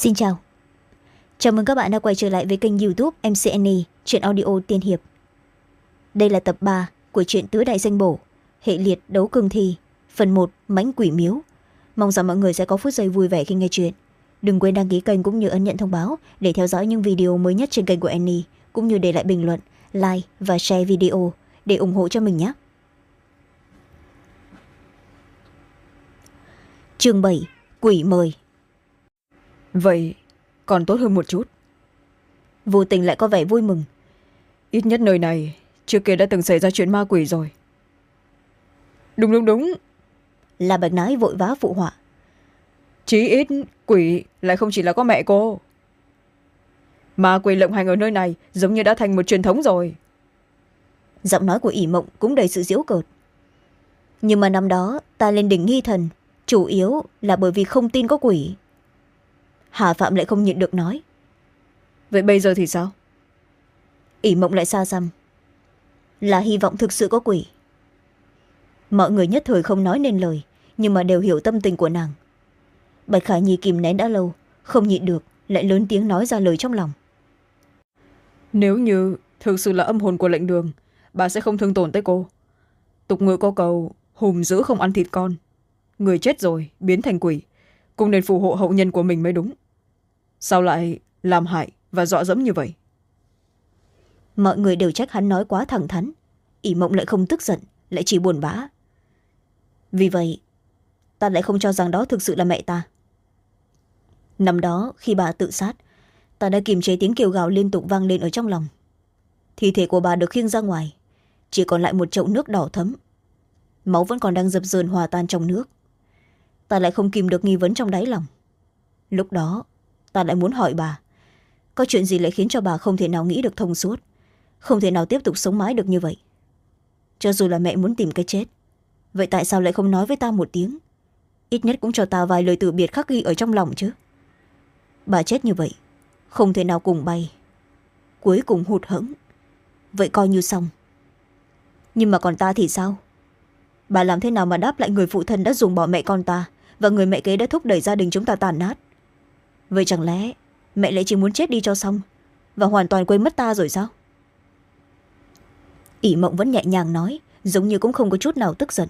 xin chào. Chào mừng các bạn đã quay trở lại với kênh youtube mcn chuyện audio tiên hiệp. Đây là tập ba của truyện tứ đại danh bổ, hệ liệt đấu cương thi, phần một, mãnh quỷ miếu. Mong rằng mọi người sẽ có phút giây vui vẻ khi nghe chuyện. Đừng quên đăng ký kênh cũng như ấn nhận thông báo để theo dõi những video mới nhất trên kênh của annie cũng như để lại bình luận, like và share video để ủng hộ cho mình nhé. Chương bảy, quỷ mời vậy còn tốt hơn một chút. Vô tình lại có vẻ vui mừng. Ít nhất nơi này trước kia đã từng xảy ra chuyện ma quỷ rồi. Đúng đúng đúng. Là bạch nái vội vã phụ họa. Chí ít quỷ lại không chỉ là có mẹ cô. Ma quỷ lộng hành ở nơi này giống như đã thành một truyền thống rồi. Giọng nói của ỷ mộng cũng đầy sự diễu cợt. Nhưng mà năm đó ta lên đỉnh nghi thần chủ yếu là bởi vì không tin có quỷ hà phạm lại không nhịn được nói. Vậy bây giờ thì sao? Ỷ mộng lại xa xăm. Là hy vọng thực sự có quỷ. Mọi người nhất thời không nói nên lời nhưng mà đều hiểu tâm tình của nàng. Bạch khả nhi kìm nén đã lâu không nhịn được lại lớn tiếng nói ra lời trong lòng. Nếu như thực sự là âm hồn của lệnh đường bà sẽ không thương tổn tới cô. Tục ngữ có cầu hùm giữ không ăn thịt con. Người chết rồi biến thành quỷ cũng nên phù hộ hậu nhân của mình mới đúng. Sao lại làm hại và dọa dẫm như vậy? Mọi người đều trách hắn nói quá thẳng thắn. Ỷ mộng lại không tức giận, lại chỉ buồn bã. Vì vậy, ta lại không cho rằng đó thực sự là mẹ ta. Năm đó, khi bà tự sát, ta đã kiềm chế tiếng kêu gào liên tục vang lên ở trong lòng. Thi thể của bà được khiêng ra ngoài, chỉ còn lại một chậu nước đỏ thấm. Máu vẫn còn đang dập dờn hòa tan trong nước ta lại không kìm được nghi vấn trong đáy lòng. Lúc đó, ta lại muốn hỏi bà, có chuyện gì lại khiến cho bà không thể nào nghĩ được thông suốt, không thể nào tiếp tục sống mãi được như vậy? Cho dù là mẹ muốn tìm cái chết, vậy tại sao lại không nói với ta một tiếng? Ít nhất cũng cho ta vài lời từ biệt khắc ghi ở trong lòng chứ. Bà chết như vậy, không thể nào cùng bay. Cuối cùng hụt hẫng. Vậy coi như xong. Nhưng mà còn ta thì sao? Bà làm thế nào mà đáp lại người phụ thân đã dùng bỏ mẹ con ta? Và người mẹ kế đã thúc đẩy gia đình chúng ta tàn nát. Vậy chẳng lẽ mẹ lại chỉ muốn chết đi cho xong và hoàn toàn quên mất ta rồi sao? Ỷ mộng vẫn nhẹ nhàng nói, giống như cũng không có chút nào tức giận,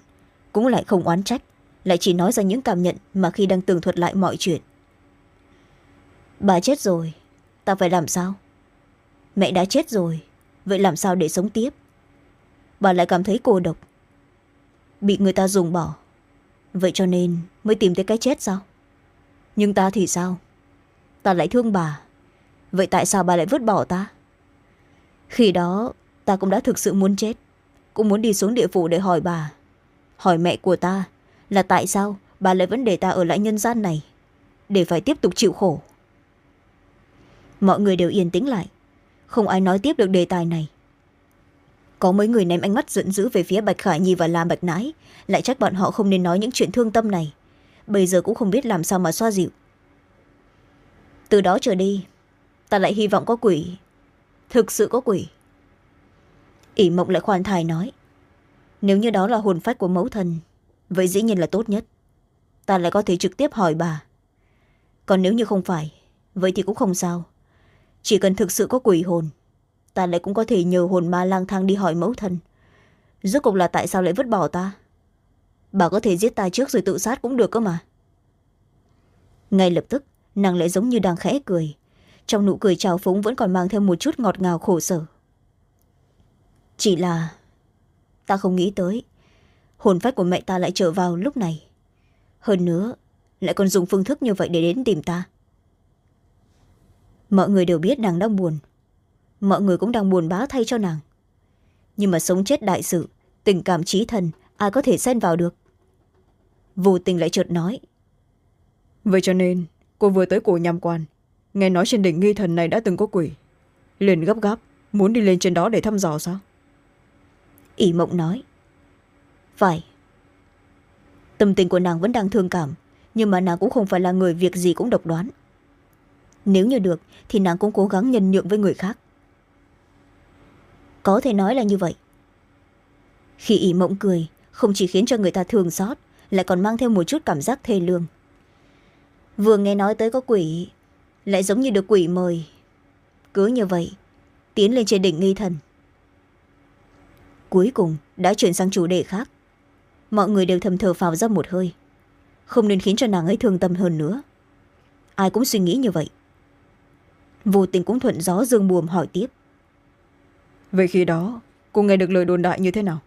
cũng lại không oán trách, lại chỉ nói ra những cảm nhận mà khi đang tường thuật lại mọi chuyện. Bà chết rồi, ta phải làm sao? Mẹ đã chết rồi, vậy làm sao để sống tiếp? Bà lại cảm thấy cô độc. Bị người ta dùng bỏ. Vậy cho nên mới tìm thấy cái chết sao? Nhưng ta thì sao? Ta lại thương bà. Vậy tại sao bà lại vứt bỏ ta? Khi đó, ta cũng đã thực sự muốn chết. Cũng muốn đi xuống địa phủ để hỏi bà. Hỏi mẹ của ta là tại sao bà lại vẫn để ta ở lại nhân gian này, để phải tiếp tục chịu khổ. Mọi người đều yên tĩnh lại. Không ai nói tiếp được đề tài này. Có mấy người ném ánh mắt giận dữ về phía bạch khải nhi và la bạch nãi. Lại trách bọn họ không nên nói những chuyện thương tâm này bây giờ cũng không biết làm sao mà xoa dịu. Từ đó trở đi, ta lại hy vọng có quỷ. Thực sự có quỷ. ỷ mộng lại khoan thai nói, nếu như đó là hồn phách của mẫu thần vậy dĩ nhiên là tốt nhất. Ta lại có thể trực tiếp hỏi bà. Còn nếu như không phải, vậy thì cũng không sao. Chỉ cần thực sự có quỷ hồn, ta lại cũng có thể nhờ hồn ma lang thang đi hỏi mẫu thân. Rốt cục là tại sao lại vứt bỏ ta? Bà có thể giết ta trước rồi tự sát cũng được cơ mà. Ngay lập tức, nàng lại giống như đang khẽ cười. Trong nụ cười trào phúng vẫn còn mang thêm một chút ngọt ngào khổ sở. Chỉ là, ta không nghĩ tới, hồn phách của mẹ ta lại trở vào lúc này. Hơn nữa, lại còn dùng phương thức như vậy để đến tìm ta. Mọi người đều biết nàng đang buồn. Mọi người cũng đang buồn bá thay cho nàng. Nhưng mà sống chết đại sự, tình cảm trí thần, ai có thể xen vào được? Vô tình lại chợt nói. Vậy cho nên cô vừa tới cổ nham quan. Nghe nói trên đỉnh nghi thần này đã từng có quỷ. Liền gấp gáp muốn đi lên trên đó để thăm dò sao? Ỷ mộng nói. Phải. Tâm tình của nàng vẫn đang thương cảm nhưng mà nàng cũng không phải là người việc gì cũng độc đoán. Nếu như được thì nàng cũng cố gắng nhân nhượng với người khác. Có thể nói là như vậy. Khi ỷ mộng cười không chỉ khiến cho người ta thương xót lại còn mang theo một chút cảm giác thê lương. Vừa nghe nói tới có quỷ lại giống như được quỷ mời. Cứ như vậy tiến lên trên đỉnh nghi thần. Cuối cùng đã chuyển sang chủ đề khác. Mọi người đều thầm thờ phào ra một hơi. Không nên khiến cho nàng ấy thương tâm hơn nữa. Ai cũng suy nghĩ như vậy. Vô tình cũng thuận gió dương buồm hỏi tiếp. Vậy khi đó cô nghe được lời đồn đại như thế nào?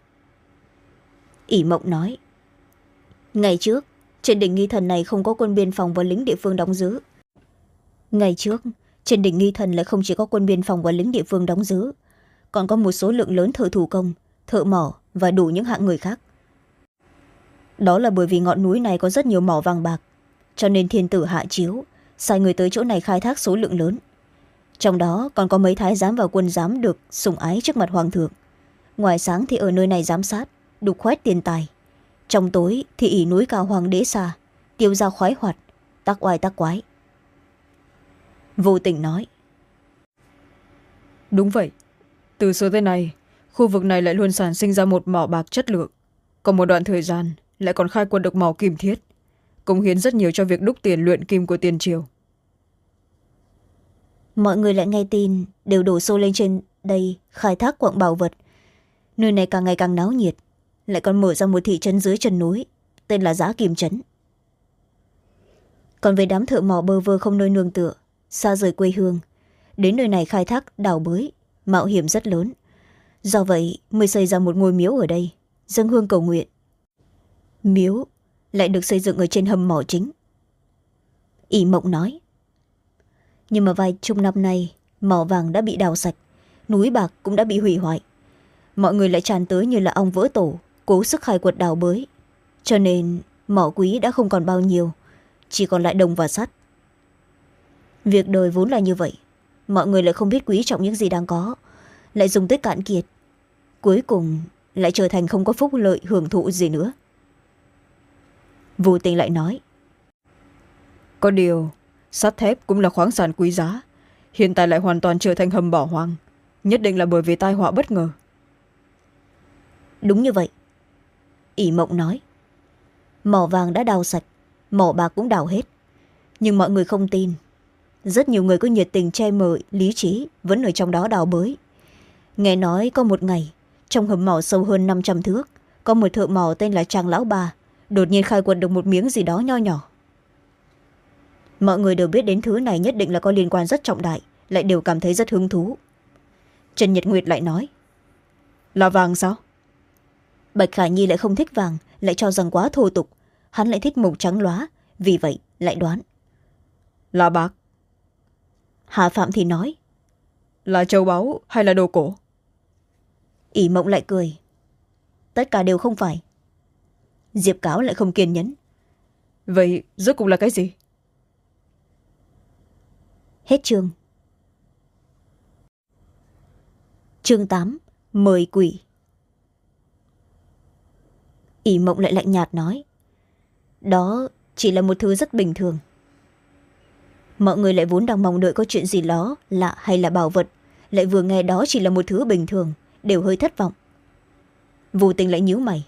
Ỷ mộng nói ngày trước, trên đỉnh nghi thần này không có quân biên phòng và lính địa phương đóng giữ. Ngày trước, trên đỉnh nghi thần lại không chỉ có quân biên phòng và lính địa phương đóng giữ, còn có một số lượng lớn thợ thủ công, thợ mỏ và đủ những hạng người khác. Đó là bởi vì ngọn núi này có rất nhiều mỏ vàng bạc, cho nên thiên tử hạ chiếu sai người tới chỗ này khai thác số lượng lớn. Trong đó còn có mấy thái giám và quân giám được sủng ái trước mặt hoàng thượng. Ngoài sáng thì ở nơi này giám sát, đục khoét tiền tài trong tối thì ỉ núi cao hoàng đế xa tiêu ra khoái hoạt tắc oai tắc quái. Vô tình nói đúng vậy. Từ xưa tới nay khu vực này lại luôn sản sinh ra một mỏ bạc chất lượng. Còn một đoạn thời gian lại còn khai quật được mỏ kim thiết cống hiến rất nhiều cho việc đúc tiền luyện kim của tiền triều. Mọi người lại nghe tin đều đổ xô lên trên đây khai thác quặng bảo vật. Nơi này càng ngày càng náo nhiệt lại còn mở ra một thị trấn dưới chân núi, tên là giá kim trấn. Còn về đám thợ mỏ bơ vơ không nơi nương tựa, xa rời quê hương, đến nơi này khai thác đào bới, mạo hiểm rất lớn. Do vậy mới xây ra một ngôi miếu ở đây dâng hương cầu nguyện. Miếu lại được xây dựng ở trên hầm mỏ chính. Ỷ mộng nói, nhưng mà vài chục năm nay, mỏ vàng đã bị đào sạch, núi bạc cũng đã bị hủy hoại. Mọi người lại tràn tới như là ong vỡ tổ cố sức khai quật đào bới. Cho nên mỏ quý đã không còn bao nhiêu chỉ còn lại đồng và sắt. Việc đời vốn là như vậy mọi người lại không biết quý trọng những gì đang có lại dùng tới cạn kiệt. Cuối cùng lại trở thành không có phúc lợi hưởng thụ gì nữa. Vô tình lại nói có điều sắt thép cũng là khoáng sản quý giá hiện tại lại hoàn toàn trở thành hầm bỏ hoang nhất định là bởi vì tai họa bất ngờ. Đúng như vậy ỷ mộng nói. Mỏ vàng đã đào sạch, mỏ bạc cũng đào hết. Nhưng mọi người không tin. Rất nhiều người có nhiệt tình che mờ lý trí vẫn ở trong đó đào bới. Nghe nói có một ngày, trong hầm mỏ sâu hơn năm trăm thước, có một thợ mỏ tên là trang lão bà đột nhiên khai quật được một miếng gì đó nho nhỏ. Mọi người đều biết đến thứ này nhất định là có liên quan rất trọng đại, lại đều cảm thấy rất hứng thú. Trần nhật nguyệt lại nói. Là vàng sao? Bạch khả nhi lại không thích vàng lại cho rằng quá thô tục. Hắn lại thích màu trắng lóa vì vậy lại đoán. Là bạc hà phạm thì nói. Là châu báu hay là đồ cổ? Ỷ mộng lại cười. Tất cả đều không phải. Diệp cáo lại không kiên nhẫn. Vậy rốt cuộc là cái gì? Hết chương. Chương tám mời quỷ ỷ mộng lại lạnh nhạt nói. Đó chỉ là một thứ rất bình thường. Mọi người lại vốn đang mong đợi có chuyện gì đó lạ hay là bảo vật. Lại vừa nghe đó chỉ là một thứ bình thường đều hơi thất vọng. Vô tình lại nhíu mày.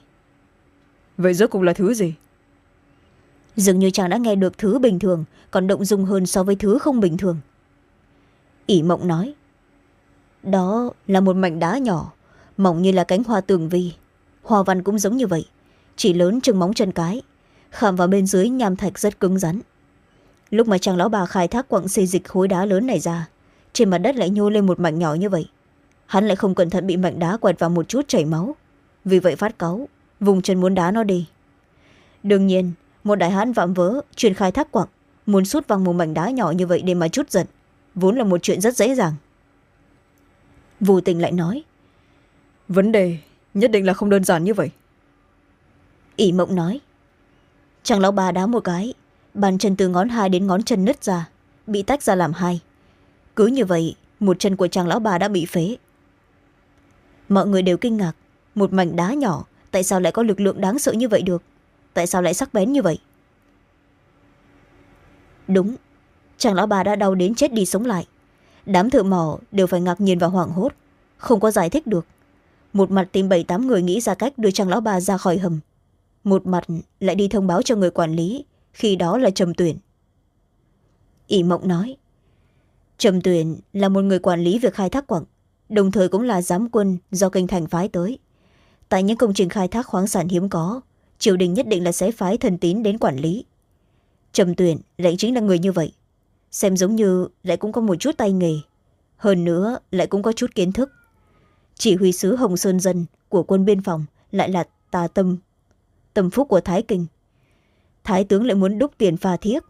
Vậy rốt cuộc là thứ gì? Dường như chàng đã nghe được thứ bình thường còn động dung hơn so với thứ không bình thường. Ỷ mộng nói. Đó là một mảnh đá nhỏ mỏng như là cánh hoa tường vi. Hoa văn cũng giống như vậy chỉ lớn chừng móng chân cái, khảm vào bên dưới nham thạch rất cứng rắn. Lúc mà chàng lão bà khai thác quặng xây dịch khối đá lớn này ra, trên mặt đất lại nhô lên một mảnh nhỏ như vậy. Hắn lại không cẩn thận bị mảnh đá quẹt vào một chút chảy máu. Vì vậy phát cáu, vùng chân muốn đá nó đi. Đương nhiên, một đại hán vạm vỡ, chuyên khai thác quặng, muốn sút văng một mảnh đá nhỏ như vậy để mà chút giận, vốn là một chuyện rất dễ dàng. Vô tình lại nói, vấn đề nhất định là không đơn giản như vậy ỷ mộng nói. Chàng lão bà đá một cái, bàn chân từ ngón hai đến ngón chân nứt ra, bị tách ra làm hai. Cứ như vậy, một chân của chàng lão bà đã bị phế. Mọi người đều kinh ngạc, một mảnh đá nhỏ, tại sao lại có lực lượng đáng sợ như vậy được? Tại sao lại sắc bén như vậy? Đúng, chàng lão bà đã đau đến chết đi sống lại. Đám thợ mỏ đều phải ngạc nhiên và hoảng hốt, không có giải thích được. Một mặt tìm bảy tám người nghĩ ra cách đưa chàng lão bà ra khỏi hầm một mặt lại đi thông báo cho người quản lý, khi đó là trầm tuyển ỷ mộng nói, trầm tuyển là một người quản lý việc khai thác quặng, đồng thời cũng là giám quân do kinh thành phái tới. Tại những công trình khai thác khoáng sản hiếm có, triều đình nhất định là sẽ phái thần tín đến quản lý. Trầm tuyển lại chính là người như vậy, xem giống như lại cũng có một chút tay nghề, hơn nữa lại cũng có chút kiến thức. Chỉ huy sứ hồng sơn dân của quân biên phòng lại là tà tâm tâm phúc của thái kinh. Thái tướng lại muốn đúc tiền pha thiết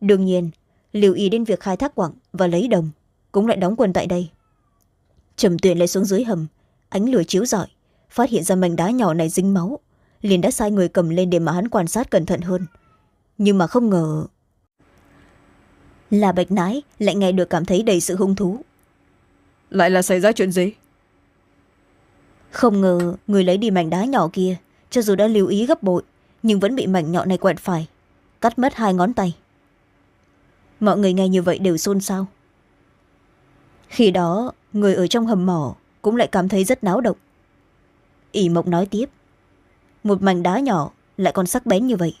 đương nhiên lưu ý đến việc khai thác quặng và lấy đồng cũng lại đóng quân tại đây. Trầm tuyển lại xuống dưới hầm ánh lửa chiếu rọi phát hiện ra mảnh đá nhỏ này dính máu liền đã sai người cầm lên để mà hắn quan sát cẩn thận hơn. Nhưng mà không ngờ là bạch nái lại nghe được cảm thấy đầy sự hung thú. Lại là xảy ra chuyện gì? Không ngờ người lấy đi mảnh đá nhỏ kia cho dù đã lưu ý gấp bội nhưng vẫn bị mảnh nhọn này quẹt phải cắt mất hai ngón tay. Mọi người nghe như vậy đều xôn xao. Khi đó người ở trong hầm mỏ cũng lại cảm thấy rất náo động. Ỷ mộc nói tiếp một mảnh đá nhỏ lại còn sắc bén như vậy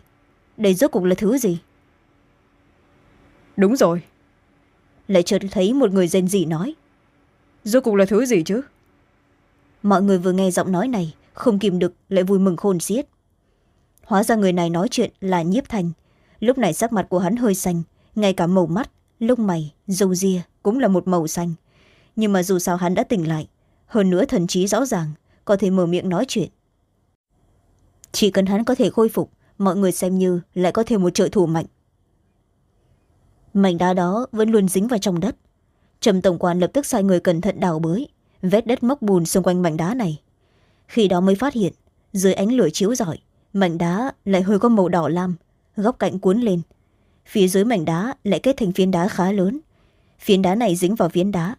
đây rốt cuộc là thứ gì? Đúng rồi. Lại chợt thấy một người rên rỉ nói rốt cuộc là thứ gì chứ? Mọi người vừa nghe giọng nói này không kìm được, lại vui mừng khôn xiết. Hóa ra người này nói chuyện là nhiếp thành. Lúc này sắc mặt của hắn hơi xanh, ngay cả màu mắt, lông mày, râu ria cũng là một màu xanh. Nhưng mà dù sao hắn đã tỉnh lại, hơn nữa thần trí rõ ràng, có thể mở miệng nói chuyện. Chỉ cần hắn có thể khôi phục, mọi người xem như lại có thêm một trợ thủ mạnh. Mảnh đá đó vẫn luôn dính vào trong đất. Trầm tổng quan lập tức sai người cẩn thận đào bới, vét đất móc bùn xung quanh mảnh đá này khi đó mới phát hiện, dưới ánh lửa chiếu rọi, mảnh đá lại hơi có màu đỏ lam, góc cạnh cuốn lên. Phía dưới mảnh đá lại kết thành phiến đá khá lớn. Phiến đá này dính vào phiến đá.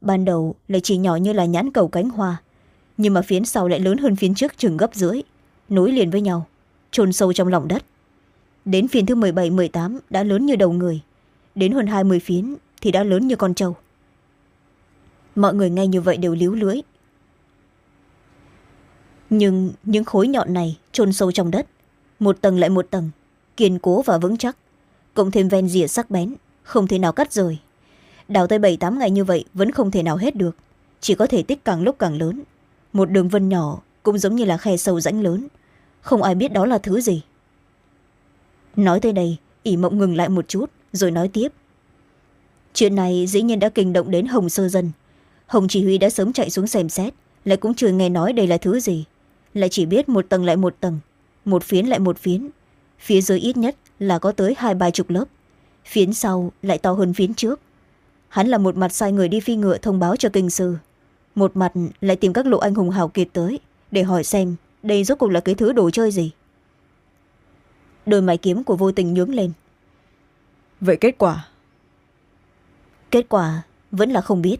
Ban đầu lại chỉ nhỏ như là nhãn cầu cánh hoa, nhưng mà phiến sau lại lớn hơn phiến trước chừng gấp rưỡi, nối liền với nhau, chôn sâu trong lòng đất. Đến phiến thứ m bảy m tám đã lớn như đầu người, đến hơn hai mươi phiến thì đã lớn như con trâu. Mọi người nghe như vậy đều líu lưỡi nhưng những khối nhọn này chôn sâu trong đất. Một tầng lại một tầng, kiên cố và vững chắc. Cộng thêm ven rìa sắc bén, không thể nào cắt rời. Đào tới bảy tám ngày như vậy vẫn không thể nào hết được. Chỉ có thể tích càng lúc càng lớn. Một đường vân nhỏ cũng giống như là khe sâu rãnh lớn. Không ai biết đó là thứ gì. Nói tới đây, ỷ mộng ngừng lại một chút, rồi nói tiếp. Chuyện này dĩ nhiên đã kinh động đến hồng sơ dân. Hồng chỉ huy đã sớm chạy xuống xem xét, lại cũng chưa nghe nói đây là thứ gì lại chỉ biết một tầng lại một tầng một phiến lại một phiến. Phía dưới ít nhất là có tới hai ba chục lớp. Phiến sau lại to hơn phiến trước. Hắn là một mặt sai người đi phi ngựa thông báo cho kinh sư. Một mặt lại tìm các lộ anh hùng hào kiệt tới để hỏi xem đây rốt cuộc là cái thứ đồ chơi gì. Đôi mày kiếm của vô tình nhướng lên. Vậy kết quả? Kết quả vẫn là không biết.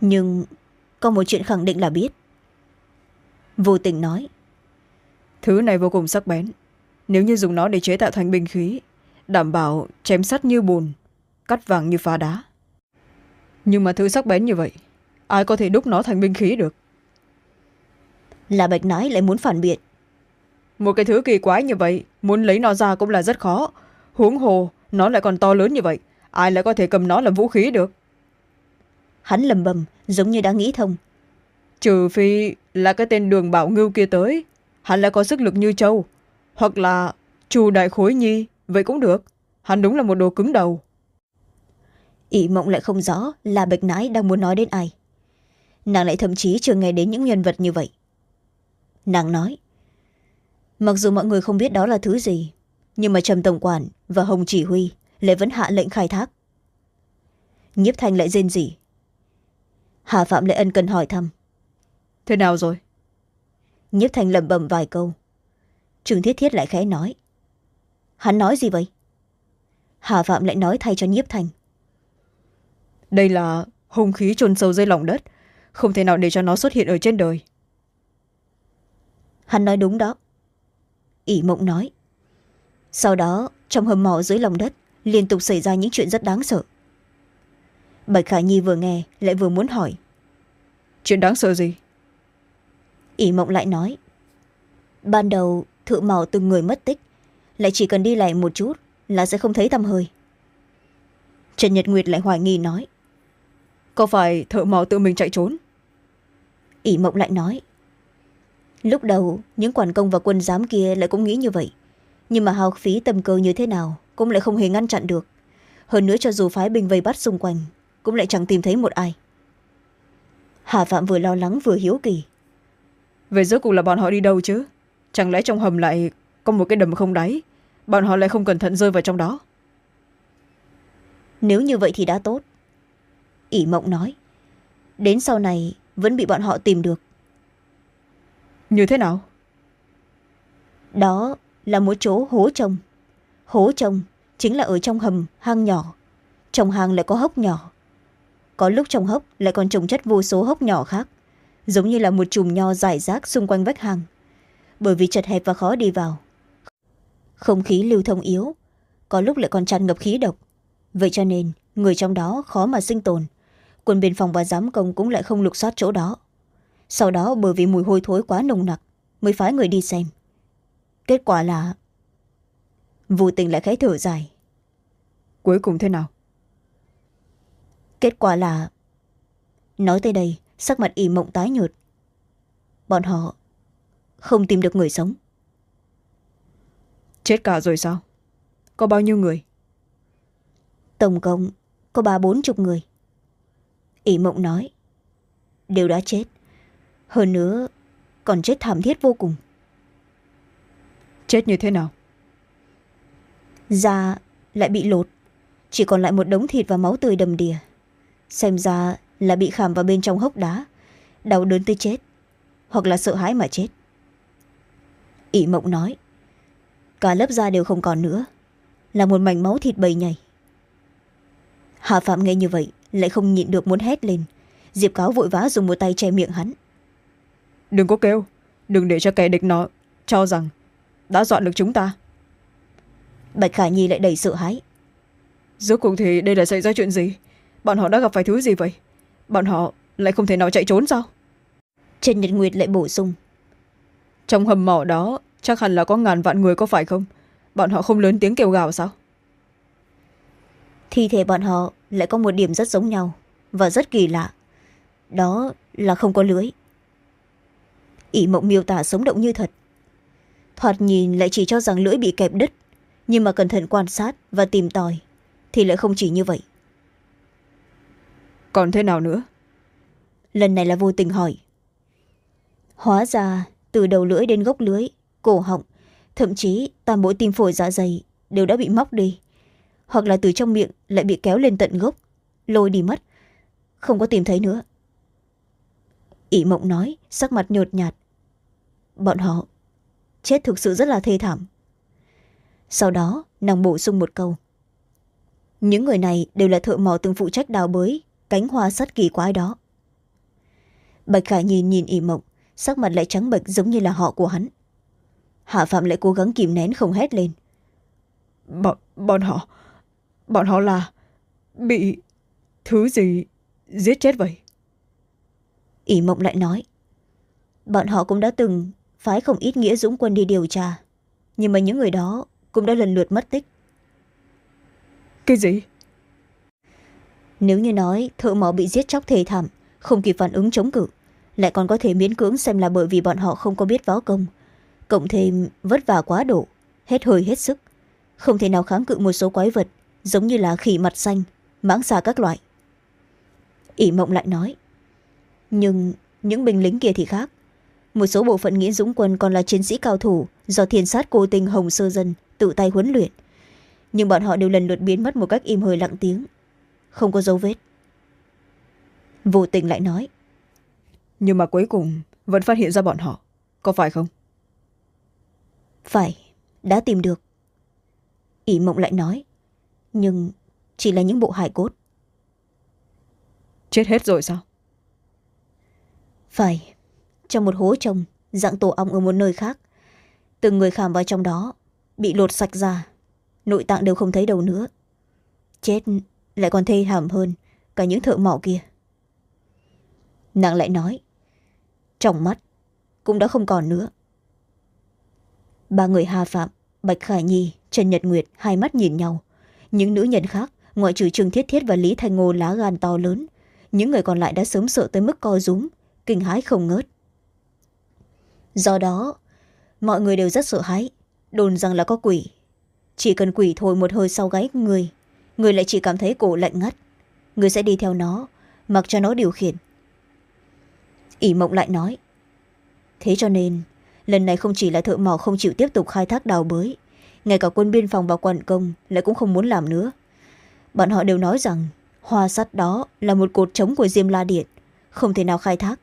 Nhưng có một chuyện khẳng định là biết vô tình nói. Thứ này vô cùng sắc bén. Nếu như dùng nó để chế tạo thành binh khí đảm bảo chém sắt như bùn cắt vàng như phá đá. Nhưng mà thứ sắc bén như vậy ai có thể đúc nó thành binh khí được? Là bạch nói lại muốn phản biện. Một cái thứ kỳ quái như vậy muốn lấy nó ra cũng là rất khó. Huống hồ nó lại còn to lớn như vậy ai lại có thể cầm nó làm vũ khí được? Hắn lầm bầm giống như đã nghĩ thông trừ phi là cái tên đường bảo ngưu kia tới, hắn lại có sức lực như châu hoặc là chu đại khối nhi, vậy cũng được, hắn đúng là một đồ cứng đầu. Ỷ mộng lại không rõ là bạch nãi đang muốn nói đến ai. Nàng lại thậm chí chưa nghe đến những nhân vật như vậy. Nàng nói, mặc dù mọi người không biết đó là thứ gì, nhưng mà trầm tổng quản và hồng chỉ huy lại vẫn hạ lệnh khai thác. Nhiếp thanh lại rên rỉ. Hà phạm lại ân cần hỏi thăm thế nào rồi? Nhiếp thanh lẩm bẩm vài câu. Trương thiết thiết lại khẽ nói. Hắn nói gì vậy? Hà phạm lại nói thay cho nhiếp thanh. Đây là hung khí chôn sâu dưới lòng đất. Không thể nào để cho nó xuất hiện ở trên đời. Hắn nói đúng đó. Ỷ mộng nói. Sau đó trong hầm mỏ dưới lòng đất liên tục xảy ra những chuyện rất đáng sợ. Bạch khả nhi vừa nghe lại vừa muốn hỏi. Chuyện đáng sợ gì ỷ mộng lại nói. Ban đầu thợ mỏ từng người mất tích. Lại chỉ cần đi lại một chút là sẽ không thấy tăm hơi. Trần nhật nguyệt lại hoài nghi nói. Có phải thợ mỏ tự mình chạy trốn? Ỷ mộng lại nói. Lúc đầu những quản công và quân giám kia lại cũng nghĩ như vậy. Nhưng mà hào phí tầm cơ như thế nào cũng lại không hề ngăn chặn được. Hơn nữa cho dù phái binh vây bắt xung quanh cũng lại chẳng tìm thấy một ai. Hà phạm vừa lo lắng vừa hiếu kỳ về rốt cuộc là bọn họ đi đâu chứ? Chẳng lẽ trong hầm lại có một cái đầm không đáy? Bọn họ lại không cẩn thận rơi vào trong đó. Nếu như vậy thì đã tốt. ỷ mộng nói. Đến sau này vẫn bị bọn họ tìm được. Như thế nào? Đó là một chỗ hố trông hố trông chính là ở trong hầm hang nhỏ. Trong hang lại có hốc nhỏ. Có lúc trong hốc lại còn trồng chất vô số hốc nhỏ khác giống như là một chùm nho dài rác xung quanh vách hang bởi vì chật hẹp và khó đi vào. Không khí lưu thông yếu có lúc lại còn tràn ngập khí độc. Vậy cho nên người trong đó khó mà sinh tồn. Quân biên phòng và giám công cũng lại không lục soát chỗ đó. Sau đó bởi vì mùi hôi thối quá nồng nặc mới phái người đi xem. Kết quả là vô tình lại khẽ thở dài. Cuối cùng thế nào? Kết quả là nói tới đây sắc mặt ỉ mộng tái nhợt. Bọn họ không tìm được người sống. Chết cả rồi sao? Có bao nhiêu người? Tổng cộng có ba bốn chục người. Ỷ mộng nói đều đã chết. Hơn nữa còn chết thảm thiết vô cùng. Chết như thế nào? Da lại bị lột. Chỉ còn lại một đống thịt và máu tươi đầm đìa. Xem ra là bị khảm vào bên trong hốc đá. Đau đớn tới chết hoặc là sợ hãi mà chết. Ỷ mộng nói cả lớp da đều không còn nữa là một mảnh máu thịt bầy nhảy. Hạ phạm nghe như vậy lại không nhịn được muốn hét lên. Diệp cáo vội vã dùng một tay che miệng hắn. Đừng có kêu đừng để cho kẻ địch nó cho rằng đã dọn được chúng ta. Bạch khả nhi lại đầy sợ hãi. Rốt cuộc thì đây là xảy ra chuyện gì? Bọn họ đã gặp phải thứ gì vậy bọn họ lại không thể nào chạy trốn sao? Trần nhật nguyệt lại bổ sung. Trong hầm mỏ đó chắc hẳn là có ngàn vạn người có phải không? Bọn họ không lớn tiếng kêu gào sao? Thi thể bọn họ lại có một điểm rất giống nhau và rất kỳ lạ. Đó là không có lưới. Ỷ mộng miêu tả sống động như thật. Thoạt nhìn lại chỉ cho rằng lưỡi bị kẹp đứt nhưng mà cẩn thận quan sát và tìm tòi thì lại không chỉ như vậy còn thế nào nữa? Lần này là vô tình hỏi. Hóa ra, từ đầu lưỡi đến gốc lưới cổ họng, thậm chí toàn bộ tim phổi dạ dày đều đã bị móc đi. Hoặc là từ trong miệng lại bị kéo lên tận gốc, lôi đi mất. Không có tìm thấy nữa. Ỷ mộng nói, sắc mặt nhột nhạt. Bọn họ chết thực sự rất là thê thảm. Sau đó, nàng bổ sung một câu. Những người này đều là thợ mỏ từng phụ trách đào bới cánh hoa sắt kỳ quái đó. Bạch khả nhìn nhìn ỉ mộng sắc mặt lại trắng bệch giống như là họ của hắn. Hạ phạm lại cố gắng kìm nén không hét lên. Bọn, bọn họ bọn họ là bị thứ gì giết chết vậy? Ỷ mộng lại nói bọn họ cũng đã từng phái không ít nghĩa dũng quân đi điều tra nhưng mà những người đó cũng đã lần lượt mất tích. Cái gì nếu như nói, thợ mỏ bị giết chóc thề thảm, không kịp phản ứng chống cự, lại còn có thể miễn cưỡng xem là bởi vì bọn họ không có biết võ công. Cộng thêm, vất vả quá độ, hết hơi hết sức. Không thể nào kháng cự một số quái vật, giống như là khỉ mặt xanh, mãng xà các loại. ỷ mộng lại nói, nhưng những binh lính kia thì khác. Một số bộ phận nghĩa dũng quân còn là chiến sĩ cao thủ do thiên sát cô tinh hồng sơ dân tự tay huấn luyện. Nhưng bọn họ đều lần lượt biến mất một cách im hơi lặng tiếng không có dấu vết. Vô tình lại nói. Nhưng mà cuối cùng vẫn phát hiện ra bọn họ. Có phải không? Phải đã tìm được. Ỷ mộng lại nói. Nhưng chỉ là những bộ hài cốt. Chết hết rồi sao? Phải trong một hố trồng dạng tổ ong ở một nơi khác. Từng người khảm vào trong đó bị lột sạch ra. Nội tạng đều không thấy đâu nữa. Chết lại còn thê thảm hơn cả những thợ mỏ kia. Nàng lại nói, trong mắt cũng đã không còn nữa. Ba người hà phạm, bạch khải nhi, trần nhật nguyệt hai mắt nhìn nhau. Những nữ nhân khác, ngoại trừ trương thiết thiết và lý thanh ngô lá gan to lớn, những người còn lại đã sớm sợ tới mức co rúm, kinh hãi không ngớt. Do đó, mọi người đều rất sợ hãi, đồn rằng là có quỷ. Chỉ cần quỷ thổi một hơi sau gáy người người lại chỉ cảm thấy cổ lạnh ngắt. Người sẽ đi theo nó, mặc cho nó điều khiển. ỷ mộng lại nói, thế cho nên, lần này không chỉ là thợ mỏ không chịu tiếp tục khai thác đào bới, ngay cả quân biên phòng và quản công lại cũng không muốn làm nữa. Bọn họ đều nói rằng, hoa sắt đó là một cột trống của diêm la điện, không thể nào khai thác.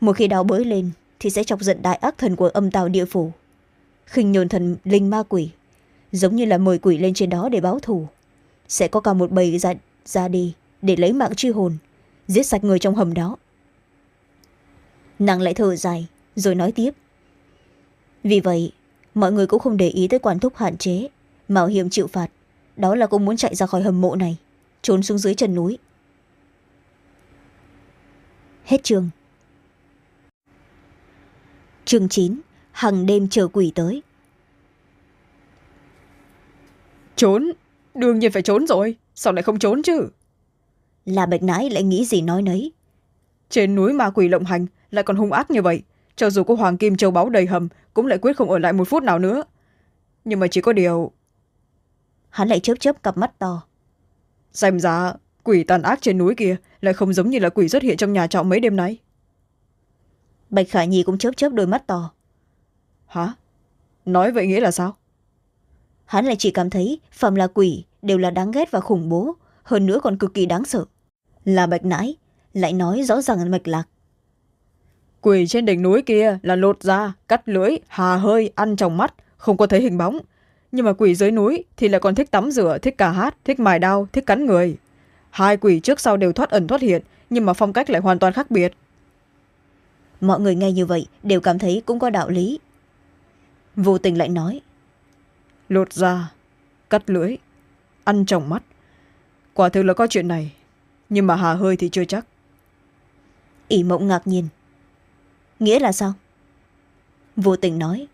Một khi đào bới lên thì sẽ chọc giận đại ác thần của âm tào địa phủ. Khinh nhồn thần linh ma quỷ, giống như là mời quỷ lên trên đó để báo thù sẽ có cả một bầy ra, ra đi để lấy mạng truy hồn giết sạch người trong hầm đó. Nàng lại thở dài rồi nói tiếp. Vì vậy mọi người cũng không để ý tới quản thúc hạn chế mạo hiểm chịu phạt. Đó là cũng muốn chạy ra khỏi hầm mộ này trốn xuống dưới chân núi. Hết chương. Chương chín hằng đêm chờ quỷ tới. Trốn đương nhiên phải trốn rồi. Sao lại không trốn chứ? Là bạch nãi lại nghĩ gì nói nấy. Trên núi ma quỷ lộng hành lại còn hung ác như vậy. Cho dù có hoàng kim châu báu đầy hầm cũng lại quyết không ở lại một phút nào nữa. Nhưng mà chỉ có điều hắn lại chớp chớp cặp mắt to. Xem ra quỷ tàn ác trên núi kia lại không giống như là quỷ xuất hiện trong nhà trọ mấy đêm nay. Bạch khả nhi cũng chớp chớp đôi mắt to. Hả? Nói vậy nghĩa là sao? Hắn lại chỉ cảm thấy phẩm là quỷ đều là đáng ghét và khủng bố hơn nữa còn cực kỳ đáng sợ. Là bạch nãi lại nói rõ ràng mạch lạc. Quỷ trên đỉnh núi kia là lột da cắt lưỡi hà hơi ăn trong mắt không có thấy hình bóng. Nhưng mà quỷ dưới núi thì lại còn thích tắm rửa thích ca hát thích mài đao thích cắn người. Hai quỷ trước sau đều thoát ẩn thoát hiện nhưng mà phong cách lại hoàn toàn khác biệt. Mọi người nghe như vậy đều cảm thấy cũng có đạo lý. Vô tình lại nói lột da cắt lưỡi ăn trong mắt. Quả thực là có chuyện này nhưng mà hà hơi thì chưa chắc. Ỷ mộng ngạc nhiên. Nghĩa là sao? Vô tình nói.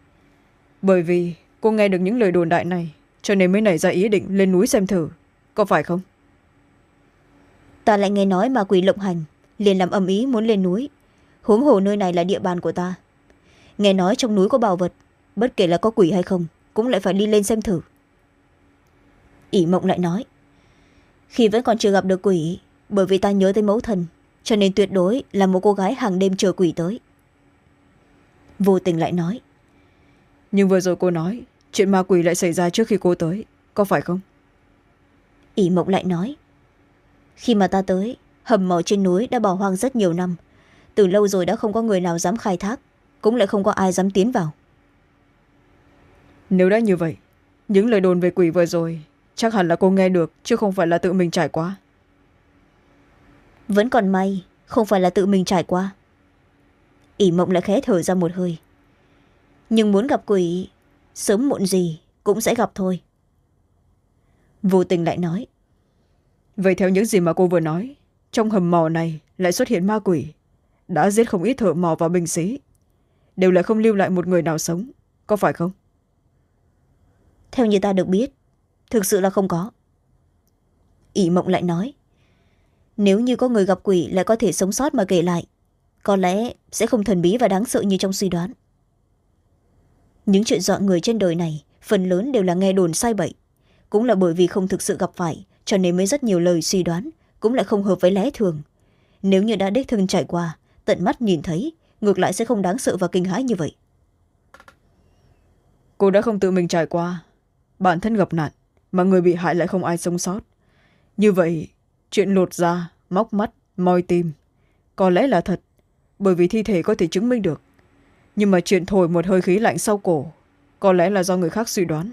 Bởi vì cô nghe được những lời đồn đại này cho nên mới nảy ra ý định lên núi xem thử có phải không? Ta lại nghe nói mà quỷ lộng hành liền làm âm ý muốn lên núi. Huống hồ nơi này là địa bàn của ta. Nghe nói trong núi có bảo vật bất kể là có quỷ hay không cũng lại phải đi lên xem thử ỷ mộng lại nói. Khi vẫn còn chưa gặp được quỷ bởi vì ta nhớ tới mẫu thần cho nên tuyệt đối là một cô gái hàng đêm chờ quỷ tới. Vô tình lại nói. Nhưng vừa rồi cô nói chuyện ma quỷ lại xảy ra trước khi cô tới có phải không? Ỷ mộng lại nói. Khi mà ta tới hầm mỏ trên núi đã bỏ hoang rất nhiều năm. Từ lâu rồi đã không có người nào dám khai thác cũng lại không có ai dám tiến vào. Nếu đã như vậy những lời đồn về quỷ vừa rồi chắc hẳn là cô nghe được chứ không phải là tự mình trải qua. Vẫn còn may không phải là tự mình trải qua. Ỷ mộng lại khẽ thở ra một hơi. Nhưng muốn gặp quỷ sớm muộn gì cũng sẽ gặp thôi. Vô tình lại nói. Vậy theo những gì mà cô vừa nói trong hầm mỏ này lại xuất hiện ma quỷ. Đã giết không ít thợ mỏ và binh sĩ. Đều lại không lưu lại một người nào sống có phải không? Theo như ta được biết thực sự là không có. Ỷ mộng lại nói, nếu như có người gặp quỷ lại có thể sống sót mà kể lại, có lẽ sẽ không thần bí và đáng sợ như trong suy đoán. Những chuyện dọa người trên đời này, phần lớn đều là nghe đồn sai bậy. Cũng là bởi vì không thực sự gặp phải, cho nên mới rất nhiều lời suy đoán, cũng lại không hợp với lẽ thường. Nếu như đã đích thân trải qua, tận mắt nhìn thấy, ngược lại sẽ không đáng sợ và kinh hãi như vậy. Cô đã không tự mình trải qua. Bản thân gặp nạn mà người bị hại lại không ai sống sót. Như vậy chuyện lột da móc mắt moi tim có lẽ là thật bởi vì thi thể có thể chứng minh được. Nhưng mà chuyện thổi một hơi khí lạnh sau cổ có lẽ là do người khác suy đoán.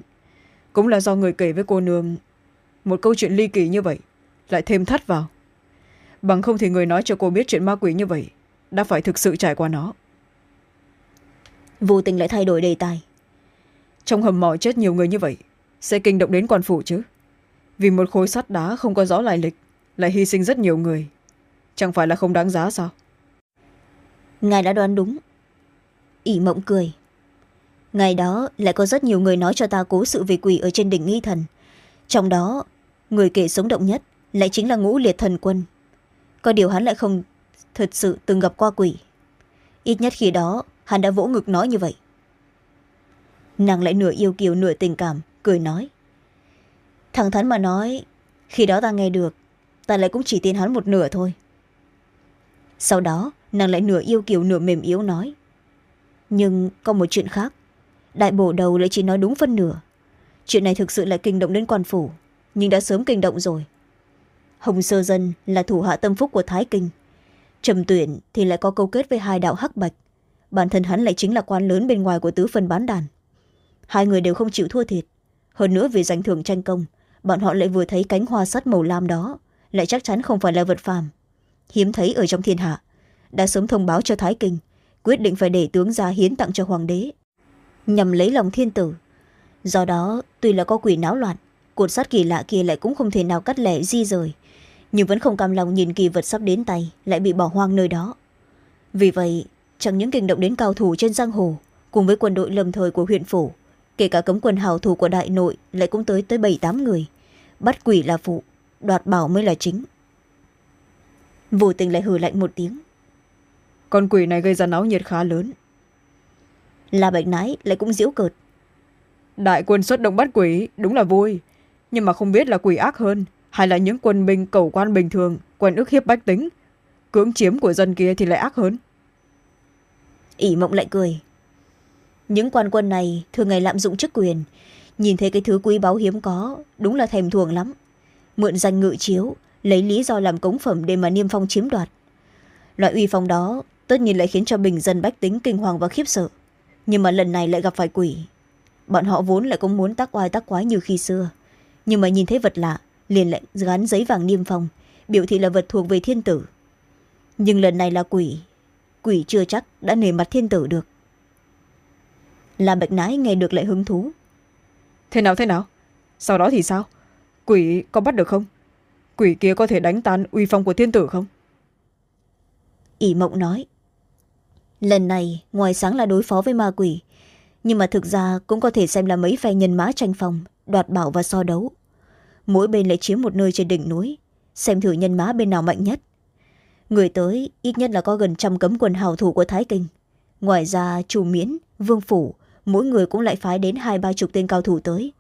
Cũng là do người kể với cô nương một câu chuyện ly kỳ như vậy lại thêm thắt vào. Bằng không thì người nói cho cô biết chuyện ma quỷ như vậy đã phải thực sự trải qua nó. Vô tình lại thay đổi đề tài. Trong hầm mỏ chết nhiều người như vậy sẽ kinh động đến quan phủ chứ? Vì một khối sắt đá không có rõ lại lịch, lại hy sinh rất nhiều người. Chẳng phải là không đáng giá sao? Ngài đã đoán đúng. ỷ mộng cười. Ngày đó lại có rất nhiều người nói cho ta cố sự về quỷ ở trên đỉnh nghi thần. Trong đó, người kể sống động nhất lại chính là ngũ liệt thần quân. Có điều hắn lại không thật sự từng gặp qua quỷ. Ít nhất khi đó, hắn đã vỗ ngực nói như vậy. Nàng lại nửa yêu kiều nửa tình cảm cười nói. Thẳng thắn mà nói, khi đó ta nghe được, ta lại cũng chỉ tin hắn một nửa thôi. Sau đó, nàng lại nửa yêu kiều nửa mềm yếu nói. Nhưng có một chuyện khác, đại bổ đầu lại chỉ nói đúng phân nửa. Chuyện này thực sự lại kinh động đến quan phủ, nhưng đã sớm kinh động rồi. Hồng sơ dân là thủ hạ tâm phúc của thái kinh. Trầm tuyển thì lại có câu kết với hai đạo hắc bạch. Bản thân hắn lại chính là quan lớn bên ngoài của tứ phân bán đàn. Hai người đều không chịu thua thiệt hơn nữa vì giành thưởng tranh công, bọn họ lại vừa thấy cánh hoa sắt màu lam đó, lại chắc chắn không phải là vật phàm. Hiếm thấy ở trong thiên hạ, đã sớm thông báo cho thái kinh, quyết định phải để tướng ra hiến tặng cho hoàng đế. Nhằm lấy lòng thiên tử, do đó tuy là có quỷ náo loạn, cột sắt kỳ lạ kia lại cũng không thể nào cắt lẻ di rời, nhưng vẫn không cam lòng nhìn kỳ vật sắp đến tay, lại bị bỏ hoang nơi đó. Vì vậy, chẳng những kinh động đến cao thủ trên giang hồ, cùng với quân đội lâm thời của huyện phủ kể cả cấm quân hào thủ của đại nội lại cũng tới tới bảy tám người. Bắt quỷ là phụ đoạt bảo mới là chính. Vô tình lại hừ lạnh một tiếng. Con quỷ này gây ra náo nhiệt khá lớn. Là bạch nái lại cũng diễu cợt. Đại quân xuất động bắt quỷ đúng là vui. Nhưng mà không biết là quỷ ác hơn hay là những quân binh cầu quan bình thường quen ức hiếp bách tính. Cưỡng chiếm của dân kia thì lại ác hơn. ỷ mộng lại cười những quan quân này thường ngày lạm dụng chức quyền. Nhìn thấy cái thứ quý báu hiếm có, đúng là thèm thuồng lắm. Mượn danh ngự chiếu, lấy lý do làm cống phẩm để mà niêm phong chiếm đoạt. Loại uy phong đó tất nhiên lại khiến cho bình dân bách tính kinh hoàng và khiếp sợ. Nhưng mà lần này lại gặp phải quỷ. Bọn họ vốn lại cũng muốn tác oai tác quái như khi xưa. Nhưng mà nhìn thấy vật lạ, liền lại gán giấy vàng niêm phong, biểu thị là vật thuộc về thiên tử. Nhưng lần này là quỷ. Quỷ chưa chắc đã nề mặt thiên tử được làm bạch nái nghe được lại hứng thú. Thế nào thế nào? Sau đó thì sao? Quỷ có bắt được không? Quỷ kia có thể đánh tan uy phong của thiên tử không? Ỷ mộng nói lần này ngoài sáng là đối phó với ma quỷ nhưng mà thực ra cũng có thể xem là mấy phe nhân mã tranh phòng đoạt bảo và so đấu. Mỗi bên lại chiếm một nơi trên đỉnh núi xem thử nhân mã bên nào mạnh nhất. Người tới ít nhất là có gần trăm cấm quân hào thủ của thái kinh. Ngoài ra chủ miễn vương phủ mỗi người cũng lại phái đến hai ba chục tên cao thủ tới.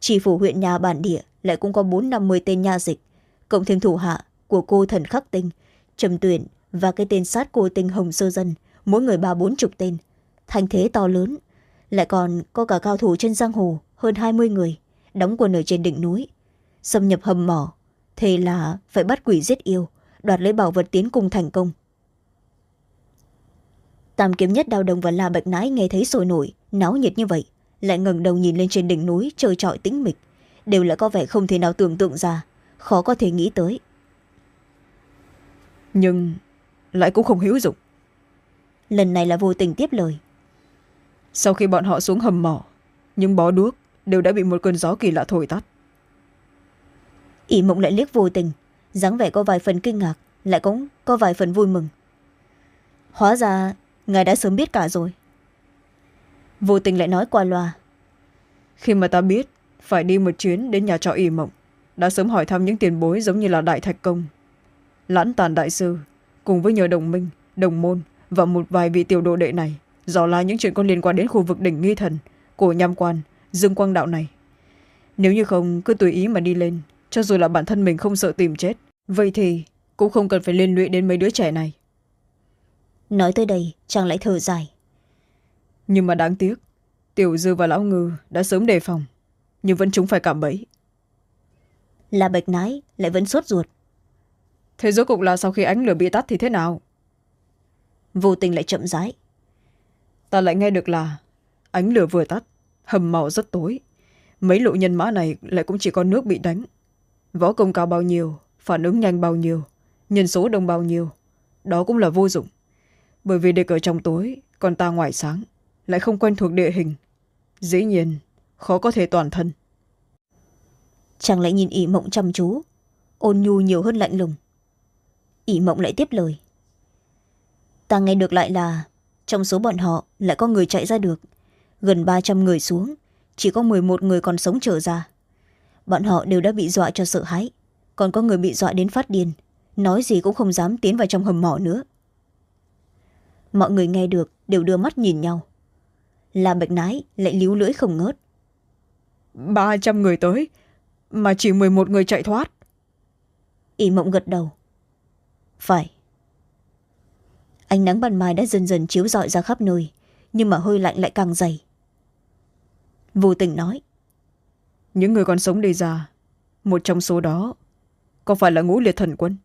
Chỉ phủ huyện nhà bản địa lại cũng có bốn năm mươi tên nha dịch, cộng thêm thủ hạ của cô thần khắc tinh, trầm tuyển và cái tên sát cô tinh hồng sơ dân, mỗi người ba bốn chục tên. Thành thế to lớn, lại còn có cả cao thủ trên giang hồ hơn hai mươi người, đóng quân ở trên đỉnh núi. Xâm nhập hầm mỏ thế là phải bắt quỷ giết yêu, đoạt lấy bảo vật tiến cung thành công. Tam kiếm nhất đào đồng và la bạch nãi nghe thấy sôi nổi náo nhiệt như vậy lại ngẩng đầu nhìn lên trên đỉnh núi trời trọi tĩnh mịch. Đều lại có vẻ không thể nào tưởng tượng ra khó có thể nghĩ tới. Nhưng lại cũng không hữu dụng. Lần này là vô tình tiếp lời. Sau khi bọn họ xuống hầm mỏ những bó đuốc đều đã bị một cơn gió kỳ lạ thổi tắt. Ỷ mộng lại liếc vô tình dáng vẻ có vài phần kinh ngạc lại cũng có vài phần vui mừng. Hóa ra ngài đã sớm biết cả rồi vô tình lại nói qua loa. Khi mà ta biết phải đi một chuyến đến nhà trọ ỷ mộng. Đã sớm hỏi thăm những tiền bối giống như là đại thạch công. Lãn tàn đại sư cùng với nhờ đồng minh đồng môn và một vài vị tiểu đồ đệ này dò la những chuyện có liên quan đến khu vực đỉnh nghi thần của nham quan dương quang đạo này. Nếu như không cứ tùy ý mà đi lên cho dù là bản thân mình không sợ tìm chết vậy thì cũng không cần phải liên lụy đến mấy đứa trẻ này. Nói tới đây chàng lại thở dài nhưng mà đáng tiếc tiểu dư và lão ngư đã sớm đề phòng nhưng vẫn chúng phải cảm bẫy. Là bạch nái lại vẫn sốt ruột. Thế rốt cục là sau khi ánh lửa bị tắt thì thế nào? Vô tình lại chậm rãi. Ta lại nghe được là ánh lửa vừa tắt hầm màu rất tối. Mấy lộ nhân mã này lại cũng chỉ có nước bị đánh. Võ công cao bao nhiêu phản ứng nhanh bao nhiêu nhân số đông bao nhiêu đó cũng là vô dụng. Bởi vì địch ở trong tối còn ta ngoài sáng lại không quen thuộc địa hình. Dĩ nhiên, khó có thể toàn thân. Chàng lại nhìn ỷ mộng chăm chú, ôn nhu nhiều hơn lạnh lùng. Ỷ mộng lại tiếp lời. Ta nghe được lại là, trong số bọn họ lại có người chạy ra được. Gần ba trăm người xuống, chỉ có m một người còn sống trở ra. Bọn họ đều đã bị dọa cho sợ hãi, còn có người bị dọa đến phát điên. Nói gì cũng không dám tiến vào trong hầm mỏ nữa. Mọi người nghe được đều đưa mắt nhìn nhau la bạch nái lại líu lưỡi không ngớt. Ba trăm người tới mà chỉ mười một người chạy thoát. Ỷ mộng gật đầu. Phải. Ánh nắng ban mai đã dần dần chiếu rọi ra khắp nơi nhưng mà hơi lạnh lại càng dày. Vô tình nói. Những người còn sống đi ra một trong số đó có phải là ngũ liệt thần quân?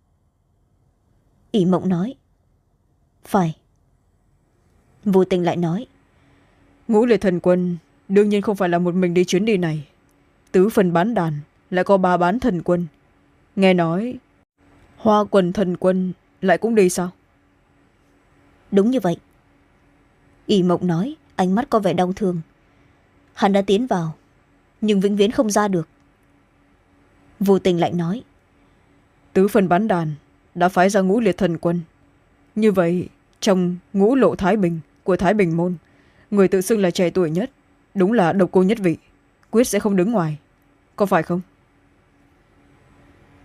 Ỷ mộng nói. Phải. Vô tình lại nói ngũ liệt thần quân đương nhiên không phải là một mình đi chuyến đi này. Tứ phần bán đàn lại có ba bán thần quân. Nghe nói hoa quần thần quân lại cũng đi sao? Đúng như vậy. Ỷ mộng nói ánh mắt có vẻ đau thương. Hắn đã tiến vào nhưng vĩnh viễn không ra được. Vô tình lại nói tứ phần bán đàn đã phái ra ngũ liệt thần quân. Như vậy trong ngũ lộ thái bình của thái bình môn người tự xưng là trẻ tuổi nhất, đúng là độc cô nhất vị. Quyết sẽ không đứng ngoài. Có phải không?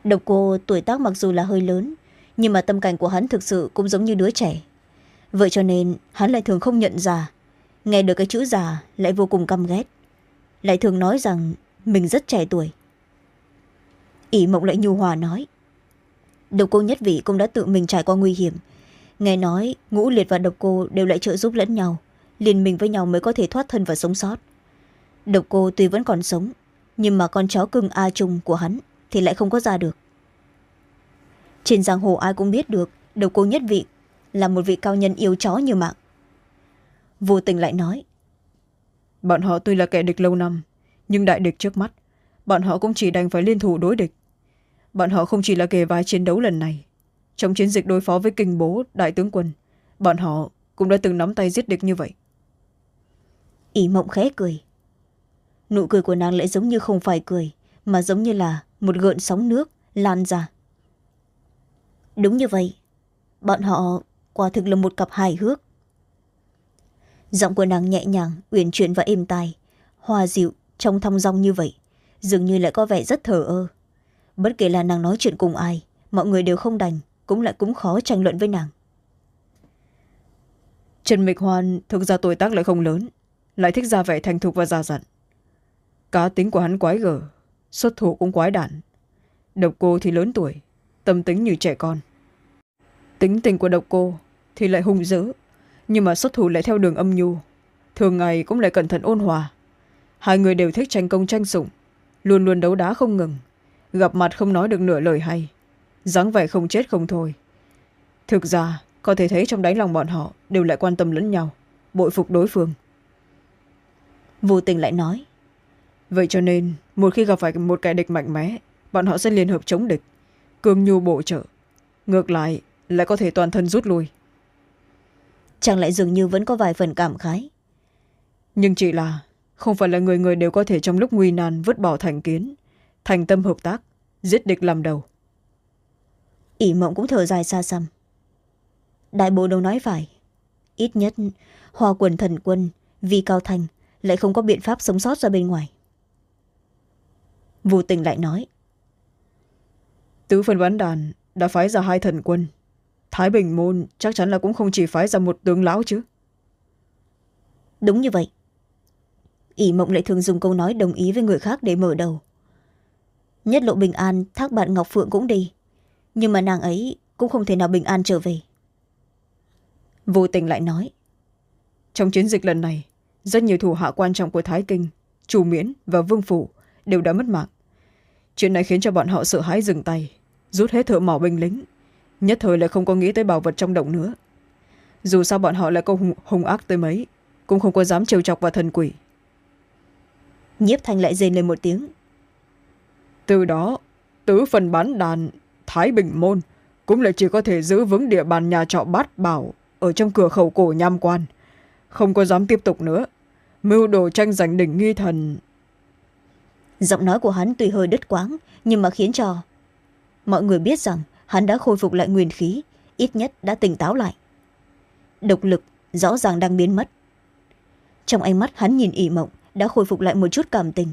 Độc cô tuổi tác mặc dù là hơi lớn, nhưng mà tâm cảnh của hắn thực sự cũng giống như đứa trẻ. Vậy cho nên, hắn lại thường không nhận ra. Nghe được cái chữ già lại vô cùng căm ghét. Lại thường nói rằng mình rất trẻ tuổi. Ỷ mộng lại nhu hòa nói, độc cô nhất vị cũng đã tự mình trải qua nguy hiểm. Nghe nói ngũ liệt và độc cô đều lại trợ giúp lẫn nhau liên minh với nhau mới có thể thoát thân và sống sót. Độc cô tuy vẫn còn sống, nhưng mà con chó cưng a trung của hắn thì lại không có ra được. Trên giang hồ ai cũng biết được, độc cô nhất vị là một vị cao nhân yêu chó như mạng. Vô tình lại nói, bọn họ tuy là kẻ địch lâu năm, nhưng đại địch trước mắt, bọn họ cũng chỉ đành phải liên thủ đối địch. Bọn họ không chỉ là kề vai chiến đấu lần này, trong chiến dịch đối phó với kinh bố, đại tướng quân, bọn họ cũng đã từng nắm tay giết địch như vậy ỷ mộng khẽ cười. Nụ cười của nàng lại giống như không phải cười, mà giống như là một gợn sóng nước lan ra. Đúng như vậy, bọn họ quả thực là một cặp hài hước. Giọng của nàng nhẹ nhàng, uyển chuyển và êm tai, hòa dịu trong thong dong như vậy, dường như lại có vẻ rất thờ ơ. Bất kể là nàng nói chuyện cùng ai, mọi người đều không đành, cũng lại cũng khó tranh luận với nàng. Trần mịch hoan thực ra tuổi tác lại không lớn lại thích ra vẻ thành thục và già dặn cá tính của hắn quái gở, xuất thủ cũng quái đản. Độc cô thì lớn tuổi, tâm tính như trẻ con. Tính tình của độc cô thì lại hung dữ, nhưng mà xuất thủ lại theo đường âm nhu. Thường ngày cũng lại cẩn thận ôn hòa. Hai người đều thích tranh công tranh sủng, luôn luôn đấu đá không ngừng, gặp mặt không nói được nửa lời hay, dáng vẻ không chết không thôi. Thực ra, có thể thấy trong đáy lòng bọn họ đều lại quan tâm lẫn nhau, bội phục đối phương vô tình lại nói. Vậy cho nên một khi gặp phải một kẻ địch mạnh mẽ bọn họ sẽ liên hợp chống địch cương nhu bổ trợ. Ngược lại lại có thể toàn thân rút lui. Chẳng lại dường như vẫn có vài phần cảm khái. Nhưng chỉ là không phải là người người đều có thể trong lúc nguy nan vứt bỏ thành kiến thành tâm hợp tác giết địch làm đầu. Ỷ mộng cũng thở dài xa xăm. Đại bộ đâu nói phải. Ít nhất hoa quần thần quân vì cao thành lại không có biện pháp sống sót ra bên ngoài. Vô tình lại nói tứ phần bán đàn đã phái ra hai thần quân. Thái bình môn chắc chắn là cũng không chỉ phái ra một tướng lão chứ. Đúng như vậy. ỷ mộng lại thường dùng câu nói đồng ý với người khác để mở đầu. Nhất lộ bình an thác bạn ngọc phượng cũng đi nhưng mà nàng ấy cũng không thể nào bình an trở về. Vô tình lại nói trong chiến dịch lần này rất nhiều thủ hạ quan trọng của thái kinh chủ miễn và vương phủ đều đã mất mạng. Chuyện này khiến cho bọn họ sợ hãi dừng tay rút hết thợ mỏ binh lính nhất thời lại không có nghĩ tới bảo vật trong động nữa. Dù sao bọn họ lại có hung, hung ác tới mấy cũng không có dám trêu chọc vào thần quỷ. Nhiếp thanh lại rên lên một tiếng. Từ đó tứ phần bán đàn thái bình môn cũng lại chỉ có thể giữ vững địa bàn nhà trọ bát bảo ở trong cửa khẩu cổ nham quan không có dám tiếp tục nữa. Mưu đồ tranh giành đỉnh nghi thần. Giọng nói của hắn tuy hơi đứt quáng nhưng mà khiến cho mọi người biết rằng hắn đã khôi phục lại nguyên khí, ít nhất đã tỉnh táo lại. Độc lực rõ ràng đang biến mất. Trong ánh mắt hắn nhìn ỉ mộng, đã khôi phục lại một chút cảm tình.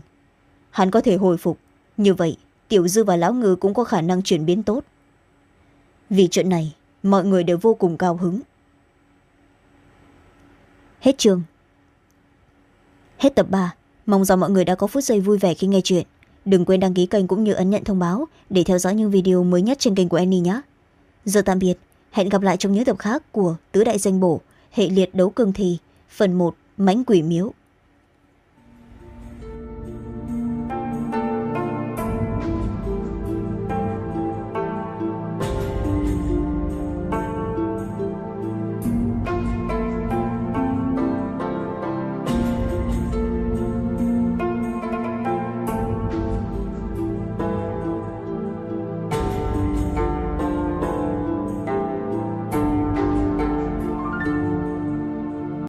Hắn có thể hồi phục. Như vậy, tiểu dư và lão ngư cũng có khả năng chuyển biến tốt. Vì chuyện này, mọi người đều vô cùng cao hứng hết chương. Hết tập ba. Mong rằng mọi người đã có phút giây vui vẻ khi nghe chuyện. Đừng quên đăng ký kênh cũng như ấn nhận thông báo để theo dõi những video mới nhất trên kênh của annie nhé. Giờ tạm biệt. Hẹn gặp lại trong những tập khác của tứ đại danh bổ, hệ liệt đấu cương thi, phần một mãnh quỷ miếu.